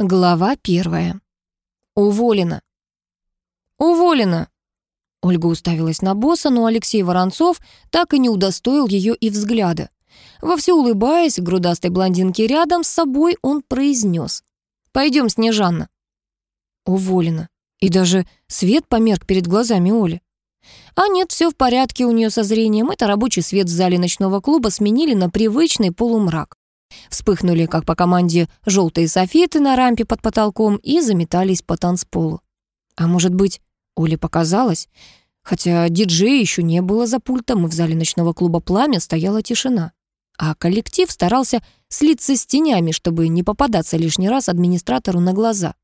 Глава первая. Уволена. Уволена. Ольга уставилась на босса, но Алексей Воронцов так и не удостоил ее и взгляда. Вовсю улыбаясь, грудастой блондинке рядом с собой он произнес. «Пойдем, Снежанна». Уволена. И даже свет померк перед глазами Оли. А нет, все в порядке у нее со зрением. Это рабочий свет в зале ночного клуба сменили на привычный полумрак. Вспыхнули, как по команде, желтые софиты на рампе под потолком и заметались по танцполу. А может быть, Оле показалось? Хотя диджея еще не было за пультом, и в зале ночного клуба «Пламя» стояла тишина. А коллектив старался слиться с тенями, чтобы не попадаться лишний раз администратору на глаза.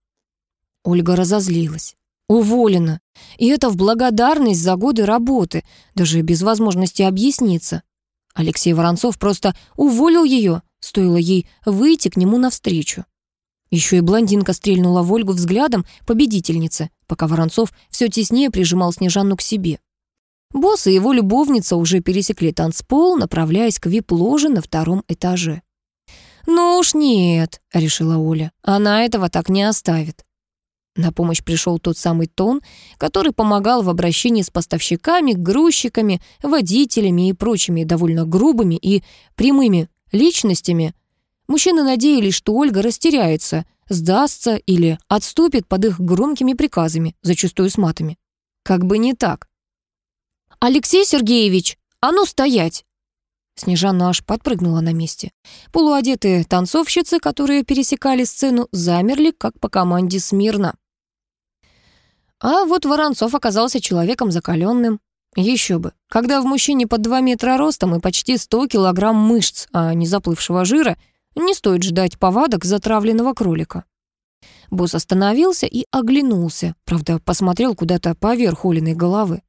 Ольга разозлилась. Уволена. И это в благодарность за годы работы, даже без возможности объясниться. Алексей Воронцов просто уволил ее, стоило ей выйти к нему навстречу. Еще и блондинка стрельнула в Ольгу взглядом победительницы, пока Воронцов все теснее прижимал Снежанну к себе. Босс и его любовница уже пересекли танцпол, направляясь к вип-ложе на втором этаже. «Ну уж нет», — решила Оля, — «она этого так не оставит». На помощь пришел тот самый тон, который помогал в обращении с поставщиками, грузчиками, водителями и прочими довольно грубыми и прямыми личностями. Мужчины надеялись, что Ольга растеряется, сдастся или отступит под их громкими приказами, зачастую с матами. Как бы не так. «Алексей Сергеевич, а ну стоять!» Снежана аж подпрыгнула на месте. Полуодетые танцовщицы, которые пересекали сцену, замерли, как по команде смирно. А вот Воронцов оказался человеком закаленным. Еще бы, когда в мужчине под 2 метра ростом и почти 100 килограмм мышц, а не заплывшего жира, не стоит ждать повадок затравленного кролика. Босс остановился и оглянулся, правда, посмотрел куда-то поверх Олиной головы.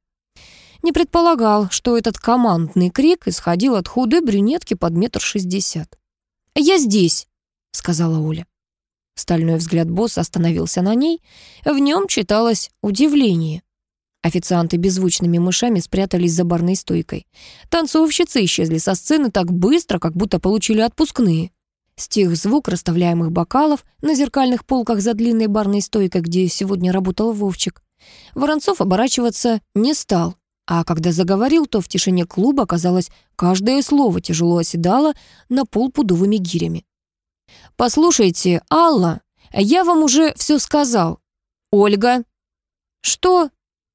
Не предполагал, что этот командный крик исходил от худой брюнетки под метр шестьдесят. «Я здесь», — сказала Оля. Стальной взгляд босса остановился на ней. В нем читалось удивление. Официанты беззвучными мышами спрятались за барной стойкой. Танцовщицы исчезли со сцены так быстро, как будто получили отпускные. Стих звук расставляемых бокалов на зеркальных полках за длинной барной стойкой, где сегодня работал Вовчик. Воронцов оборачиваться не стал, а когда заговорил, то в тишине клуба, казалось, каждое слово тяжело оседало на пол пудовыми гирями. «Послушайте, Алла, я вам уже все сказал. Ольга». «Что?»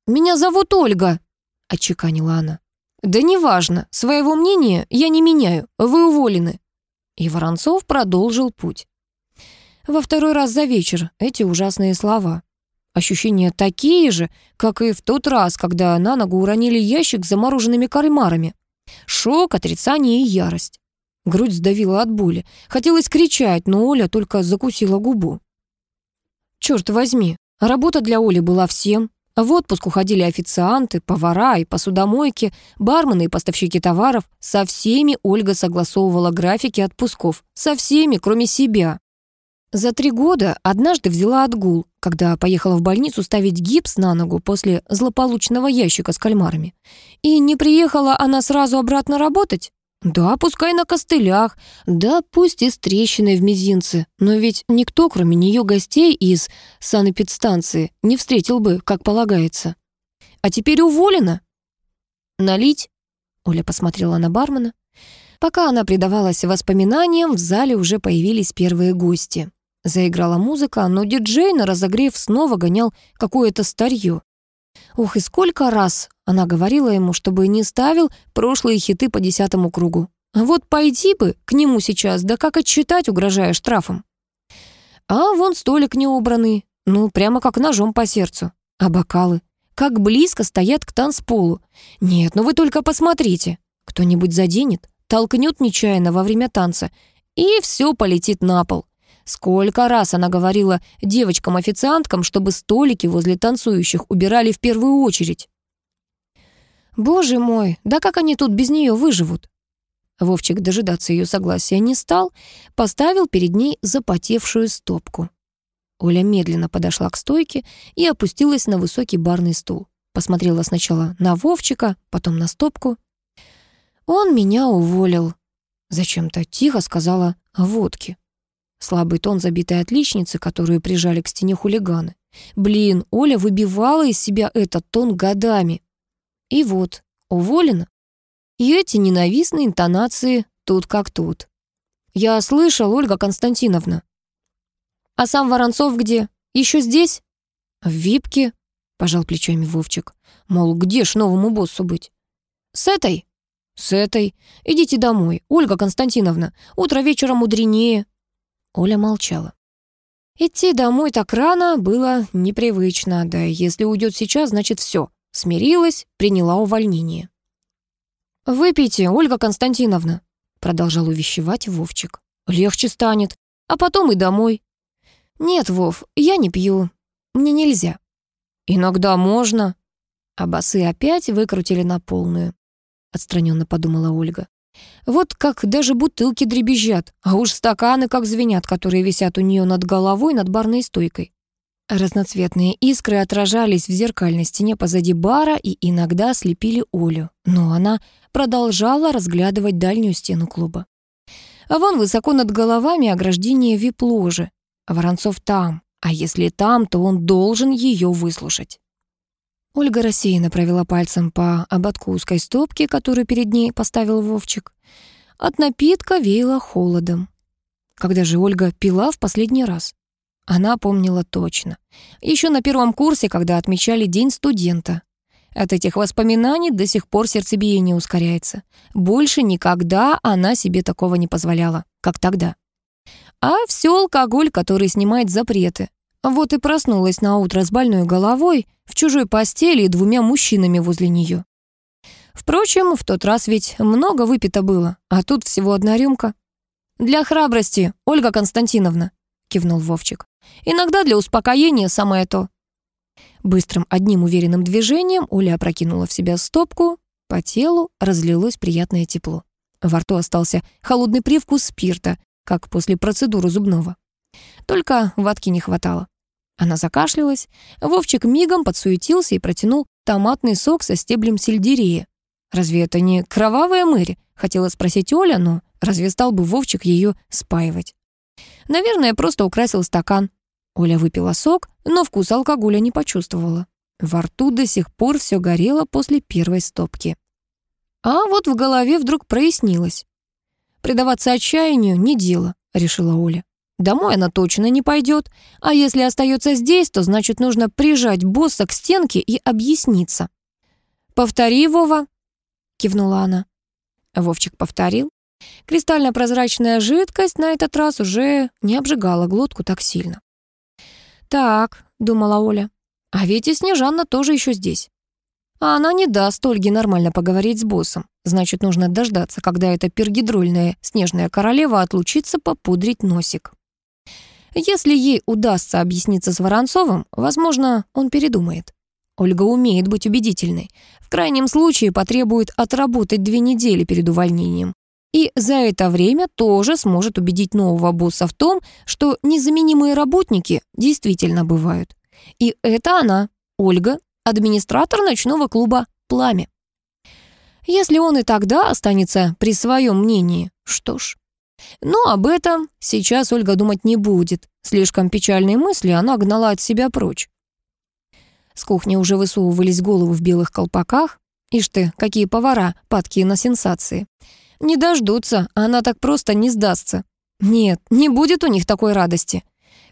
«Меня зовут Ольга», — отчеканила она. «Да неважно, своего мнения я не меняю, вы уволены». И Воронцов продолжил путь. Во второй раз за вечер эти ужасные слова. Ощущения такие же, как и в тот раз, когда на ногу уронили ящик с замороженными кальмарами. Шок, отрицание и ярость. Грудь сдавила от боли. Хотелось кричать, но Оля только закусила губу. Черт возьми, работа для Оли была всем. В отпуск уходили официанты, повара и посудомойки, бармены и поставщики товаров. Со всеми Ольга согласовывала графики отпусков. Со всеми, кроме себя. За три года однажды взяла отгул, когда поехала в больницу ставить гипс на ногу после злополучного ящика с кальмарами. И не приехала она сразу обратно работать? Да, пускай на костылях, да пусть и с трещиной в мизинце, но ведь никто, кроме нее гостей из санэпидстанции, не встретил бы, как полагается. А теперь уволена. Налить? Оля посмотрела на бармена. Пока она предавалась воспоминаниям, в зале уже появились первые гости. Заиграла музыка, но диджей на разогрев снова гонял какое-то старье. Ух, и сколько раз она говорила ему, чтобы не ставил прошлые хиты по десятому кругу. Вот пойди бы к нему сейчас, да как отчитать, угрожая штрафом. А вон столик не убранный, ну, прямо как ножом по сердцу. А бокалы? Как близко стоят к танцполу. Нет, ну вы только посмотрите. Кто-нибудь заденет, толкнет нечаянно во время танца, и все полетит на пол. Сколько раз она говорила девочкам-официанткам, чтобы столики возле танцующих убирали в первую очередь. Боже мой, да как они тут без нее выживут? Вовчик дожидаться ее согласия не стал, поставил перед ней запотевшую стопку. Оля медленно подошла к стойке и опустилась на высокий барный стул. Посмотрела сначала на Вовчика, потом на стопку. «Он меня уволил», — зачем-то тихо сказала водки. Слабый тон забитой отличницы, которую прижали к стене хулиганы. Блин, Оля выбивала из себя этот тон годами. И вот, уволена. И эти ненавистные интонации тут как тут. Я слышал, Ольга Константиновна. А сам Воронцов где? Еще здесь? В випке, пожал плечами Вовчик. Мол, где ж новому боссу быть? С этой? С этой. Идите домой, Ольга Константиновна. Утро вечера мудренее. Оля молчала. Идти домой так рано было непривычно, да если уйдет сейчас, значит все. Смирилась, приняла увольнение. «Выпейте, Ольга Константиновна», — продолжал увещевать Вовчик. «Легче станет, а потом и домой». «Нет, Вов, я не пью. Мне нельзя». «Иногда можно». А басы опять выкрутили на полную. Отстраненно подумала Ольга. Вот как даже бутылки дребезжат, а уж стаканы как звенят, которые висят у нее над головой над барной стойкой. Разноцветные искры отражались в зеркальной стене позади бара и иногда слепили Олю, но она продолжала разглядывать дальнюю стену клуба. А вон высоко над головами ограждение вип-ложи. Воронцов там, а если там, то он должен ее выслушать. Ольга рассеянно провела пальцем по ободку узкой стопки, которую перед ней поставил Вовчик. От напитка веяло холодом. Когда же Ольга пила в последний раз? Она помнила точно. Еще на первом курсе, когда отмечали День студента. От этих воспоминаний до сих пор сердцебиение ускоряется. Больше никогда она себе такого не позволяла, как тогда. А все алкоголь, который снимает запреты. Вот и проснулась на утро с больной головой, в чужой постели и двумя мужчинами возле нее. Впрочем, в тот раз ведь много выпито было, а тут всего одна рюмка. «Для храбрости, Ольга Константиновна», — кивнул Вовчик. «Иногда для успокоения самое то». Быстрым одним уверенным движением Оля опрокинула в себя стопку, по телу разлилось приятное тепло. Во рту остался холодный привкус спирта, как после процедуры зубного. Только ватки не хватало. Она закашлялась. Вовчик мигом подсуетился и протянул томатный сок со стеблем сельдерея. «Разве это не кровавая Мэри?» — хотела спросить Оля, но разве стал бы Вовчик ее спаивать? Наверное, просто украсил стакан. Оля выпила сок, но вкус алкоголя не почувствовала. Во рту до сих пор все горело после первой стопки. А вот в голове вдруг прояснилось. «Предаваться отчаянию — не дело», — решила Оля. Домой она точно не пойдет, а если остается здесь, то значит нужно прижать босса к стенке и объясниться. «Повтори, Вова», — кивнула она. Вовчик повторил. Кристально-прозрачная жидкость на этот раз уже не обжигала глотку так сильно. «Так», — думала Оля, — «а ведь и Снежанна тоже еще здесь». А она не даст Ольге нормально поговорить с боссом. Значит, нужно дождаться, когда эта пергидрольная снежная королева отлучится попудрить носик. Если ей удастся объясниться с Воронцовым, возможно, он передумает. Ольга умеет быть убедительной. В крайнем случае потребует отработать две недели перед увольнением. И за это время тоже сможет убедить нового босса в том, что незаменимые работники действительно бывают. И это она, Ольга, администратор ночного клуба «Пламя». Если он и тогда останется при своем мнении, что ж, но об этом сейчас Ольга думать не будет. Слишком печальные мысли она гнала от себя прочь. С кухни уже высовывались головы в белых колпаках. Ишь ты, какие повара, падкие на сенсации. Не дождутся, она так просто не сдастся. Нет, не будет у них такой радости.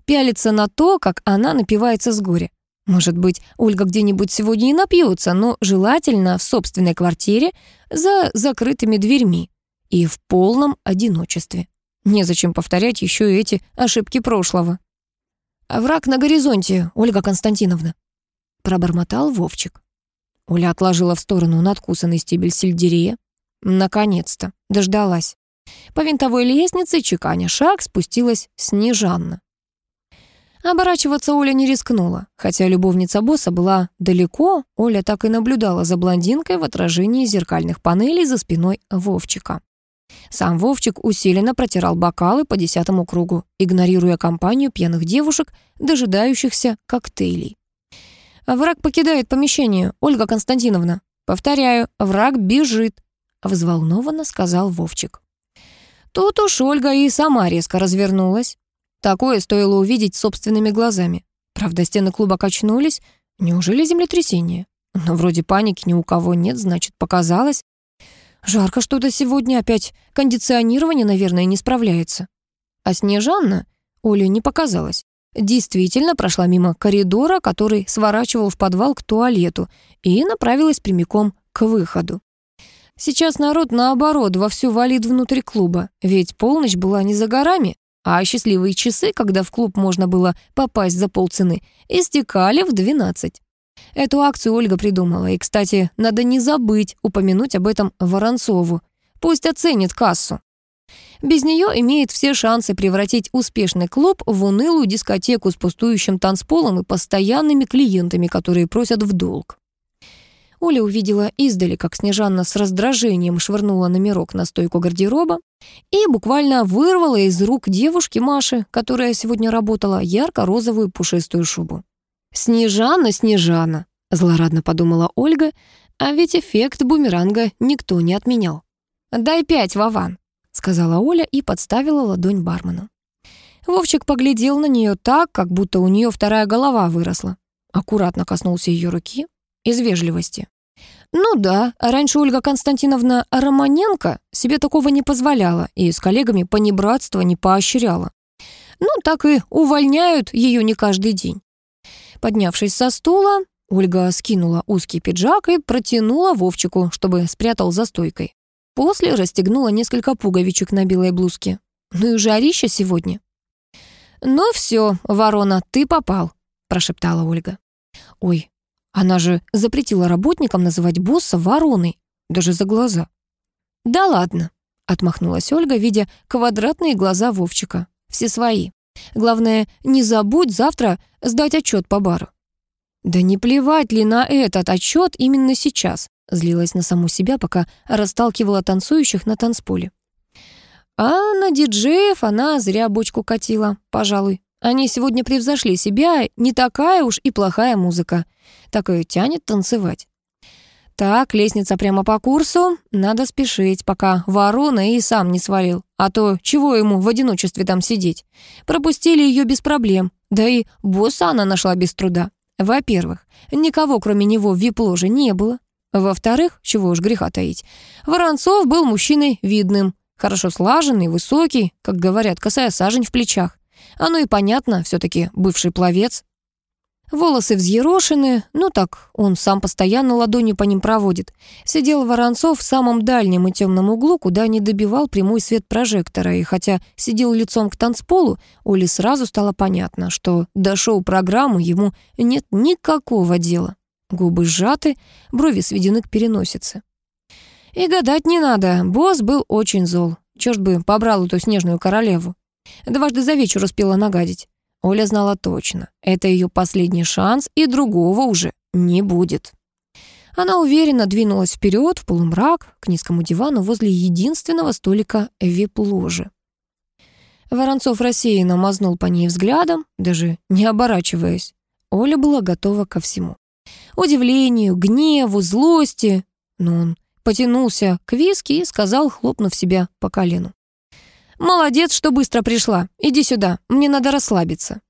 Пялится на то, как она напивается с горя. Может быть, Ольга где-нибудь сегодня и напьется, но желательно в собственной квартире за закрытыми дверьми и в полном одиночестве. Незачем повторять еще и эти ошибки прошлого. «А «Враг на горизонте, Ольга Константиновна», — пробормотал Вовчик. Оля отложила в сторону надкусанный стебель сельдерея. Наконец-то, дождалась. По винтовой лестнице, чеканя шаг, спустилась Снежанна. Оборачиваться Оля не рискнула. Хотя любовница босса была далеко, Оля так и наблюдала за блондинкой в отражении зеркальных панелей за спиной Вовчика. Сам Вовчик усиленно протирал бокалы по десятому кругу, игнорируя компанию пьяных девушек, дожидающихся коктейлей. «Враг покидает помещение, Ольга Константиновна. Повторяю, враг бежит», — взволнованно сказал Вовчик. Тут уж Ольга и сама резко развернулась. Такое стоило увидеть собственными глазами. Правда, стены клуба качнулись. Неужели землетрясение? Но вроде паники ни у кого нет, значит, показалось. Жарко что-то сегодня, опять кондиционирование, наверное, не справляется. А Снежанна Оле не показалось. Действительно прошла мимо коридора, который сворачивал в подвал к туалету, и направилась прямиком к выходу. Сейчас народ, наоборот, вовсю валит внутрь клуба, ведь полночь была не за горами, а счастливые часы, когда в клуб можно было попасть за полцены, истекали в 12. Эту акцию Ольга придумала, и, кстати, надо не забыть упомянуть об этом Воронцову. Пусть оценит кассу. Без нее имеет все шансы превратить успешный клуб в унылую дискотеку с пустующим танцполом и постоянными клиентами, которые просят в долг. Оля увидела издали, как Снежанна с раздражением швырнула номерок на стойку гардероба и буквально вырвала из рук девушки Маши, которая сегодня работала, ярко-розовую пушистую шубу. «Снежана, Снежана!» — злорадно подумала Ольга, а ведь эффект бумеранга никто не отменял. «Дай пять, Вован!» — сказала Оля и подставила ладонь бармену. Вовчик поглядел на нее так, как будто у нее вторая голова выросла. Аккуратно коснулся ее руки, из вежливости. Ну да, раньше Ольга Константиновна Романенко себе такого не позволяла и с коллегами понебратства не поощряла. Ну, так и увольняют ее не каждый день. Поднявшись со стула, Ольга скинула узкий пиджак и протянула Вовчику, чтобы спрятал за стойкой. После расстегнула несколько пуговичек на белой блузке. Ну и жарища сегодня. «Ну все, ворона, ты попал», — прошептала Ольга. «Ой, она же запретила работникам называть босса вороной, даже за глаза. «Да ладно», — отмахнулась Ольга, видя квадратные глаза Вовчика. «Все свои. Главное, не забудь завтра сдать отчет по бару». «Да не плевать ли на этот отчет именно сейчас?» злилась на саму себя, пока расталкивала танцующих на танцполе. А на диджеев она зря бочку катила, пожалуй. Они сегодня превзошли себя, не такая уж и плохая музыка. Так и тянет танцевать. Так, лестница прямо по курсу. Надо спешить, пока ворона и сам не свалил. А то чего ему в одиночестве там сидеть? Пропустили ее без проблем. Да и босса она нашла без труда. Во-первых, никого кроме него в вип-ложе не было. Во-вторых, чего уж греха таить, Воронцов был мужчиной видным, хорошо слаженный, высокий, как говорят, косая сажень в плечах. Оно и понятно, все таки бывший пловец. Волосы взъерошены, ну так, он сам постоянно ладонью по ним проводит. Сидел Воронцов в самом дальнем и темном углу, куда не добивал прямой свет прожектора, и хотя сидел лицом к танцполу, Оле сразу стало понятно, что до шоу-программы ему нет никакого дела. Губы сжаты, брови сведены к переносице. И гадать не надо, босс был очень зол. Черт бы побрал эту снежную королеву. Дважды за вечер успела нагадить. Оля знала точно, это ее последний шанс, и другого уже не будет. Она уверенно двинулась вперед в полумрак к низкому дивану возле единственного столика вип-ложи. Воронцов рассеянно мазнул по ней взглядом, даже не оборачиваясь. Оля была готова ко всему. Удивлению, гневу, злости. Но он потянулся к виски и сказал, хлопнув себя по колену. «Молодец, что быстро пришла. Иди сюда, мне надо расслабиться».